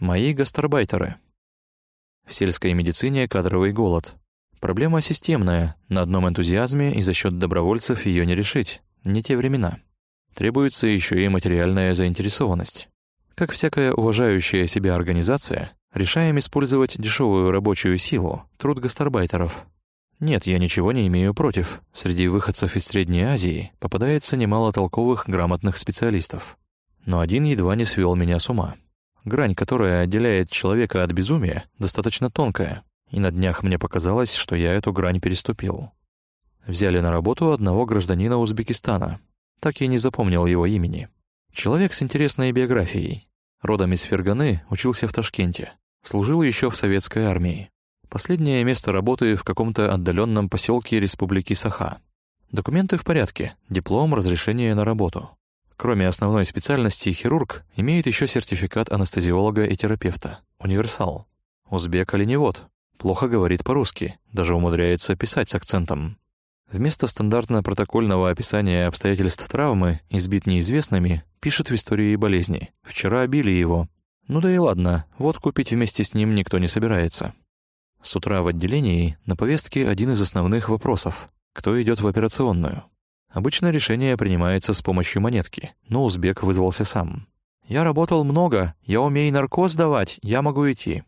Мои гастарбайтеры. В сельской медицине кадровый голод. Проблема системная, на одном энтузиазме и за счет добровольцев ее не решить, не те времена. Требуется еще и материальная заинтересованность. Как всякая уважающая себя организация, решаем использовать дешевую рабочую силу, труд гастарбайтеров. Нет, я ничего не имею против. Среди выходцев из Средней Азии попадается немало толковых, грамотных специалистов. Но один едва не свел меня с ума. Грань, которая отделяет человека от безумия, достаточно тонкая, и на днях мне показалось, что я эту грань переступил. Взяли на работу одного гражданина Узбекистана. Так я не запомнил его имени. Человек с интересной биографией. Родом из Ферганы, учился в Ташкенте. Служил еще в советской армии. Последнее место работы в каком-то отдаленном поселке Республики Саха. Документы в порядке, диплом, разрешение на работу. Кроме основной специальности хирург, имеет еще сертификат анестезиолога и терапевта, универсал. Узбек оленевод, плохо говорит по-русски, даже умудряется писать с акцентом. Вместо стандартно-протокольного описания обстоятельств травмы, избит неизвестными, пишет в истории болезни. Вчера били его. Ну да и ладно, вот купить вместе с ним никто не собирается. С утра в отделении на повестке один из основных вопросов. Кто идет в операционную? Обычно решение принимается с помощью монетки, но узбек вызвался сам. «Я работал много, я умею наркоз давать, я могу идти».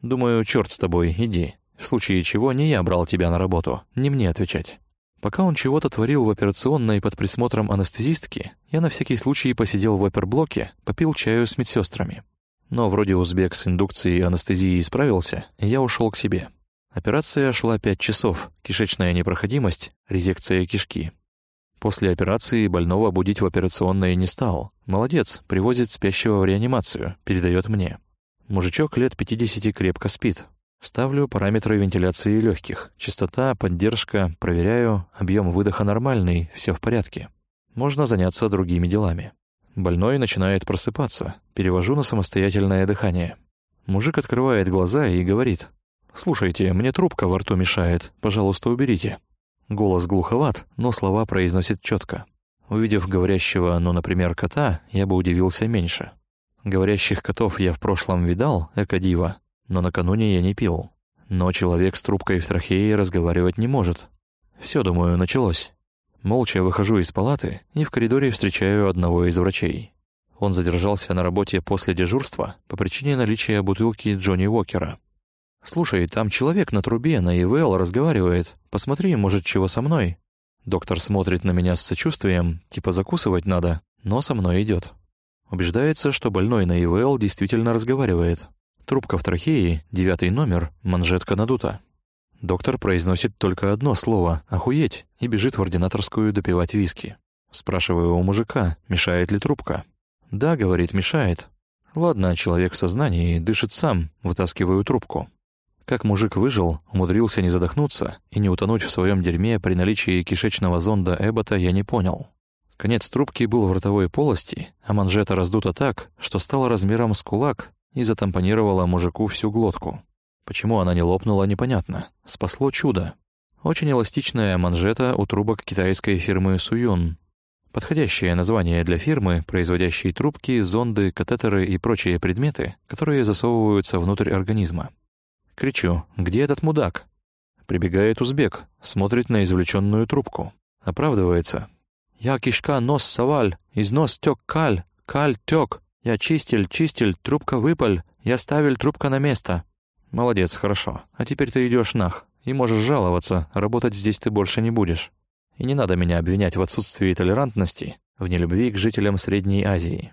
«Думаю, черт с тобой, иди. В случае чего не я брал тебя на работу, не мне отвечать». Пока он чего-то творил в операционной под присмотром анестезистки, я на всякий случай посидел в оперблоке, попил чаю с медсестрами. Но вроде узбек с индукцией анестезии справился, и я ушел к себе. Операция шла пять часов, кишечная непроходимость, резекция кишки. После операции больного будить в операционной не стал. Молодец, привозит спящего в реанимацию, передает мне. Мужичок лет 50 крепко спит. Ставлю параметры вентиляции легких. Частота, поддержка, проверяю, объем выдоха нормальный, все в порядке. Можно заняться другими делами. Больной начинает просыпаться. Перевожу на самостоятельное дыхание. Мужик открывает глаза и говорит. «Слушайте, мне трубка во рту мешает. Пожалуйста, уберите». Голос глуховат, но слова произносит четко. Увидев говорящего, ну, например, кота, я бы удивился меньше. Говорящих котов я в прошлом видал, экодива, но накануне я не пил. Но человек с трубкой в трахее разговаривать не может. Все, думаю, началось. Молча выхожу из палаты и в коридоре встречаю одного из врачей. Он задержался на работе после дежурства по причине наличия бутылки Джонни Уокера. «Слушай, там человек на трубе, на ИВЛ разговаривает. Посмотри, может, чего со мной?» Доктор смотрит на меня с сочувствием, типа закусывать надо, но со мной идет. Убеждается, что больной на ИВЛ действительно разговаривает. Трубка в трахее, девятый номер, манжетка надута. Доктор произносит только одно слово «охуеть» и бежит в ординаторскую допивать виски. Спрашиваю у мужика, мешает ли трубка. «Да», — говорит, — «мешает». Ладно, человек в сознании, дышит сам, вытаскиваю трубку. Как мужик выжил, умудрился не задохнуться и не утонуть в своем дерьме при наличии кишечного зонда Эббота, я не понял. Конец трубки был в ротовой полости, а манжета раздута так, что стала размером с кулак и затампонировала мужику всю глотку. Почему она не лопнула, непонятно. Спасло чудо. Очень эластичная манжета у трубок китайской фирмы Суюн. Подходящее название для фирмы, производящей трубки, зонды, катетеры и прочие предметы, которые засовываются внутрь организма. Кричу «Где этот мудак?» Прибегает узбек, смотрит на извлеченную трубку. Оправдывается. «Я кишка нос соваль, из нос тёк каль, каль тёк. Я чистил, чистил, трубка выпаль, я ставил трубка на место». «Молодец, хорошо. А теперь ты идешь нах, и можешь жаловаться, работать здесь ты больше не будешь. И не надо меня обвинять в отсутствии толерантности, в нелюбви к жителям Средней Азии».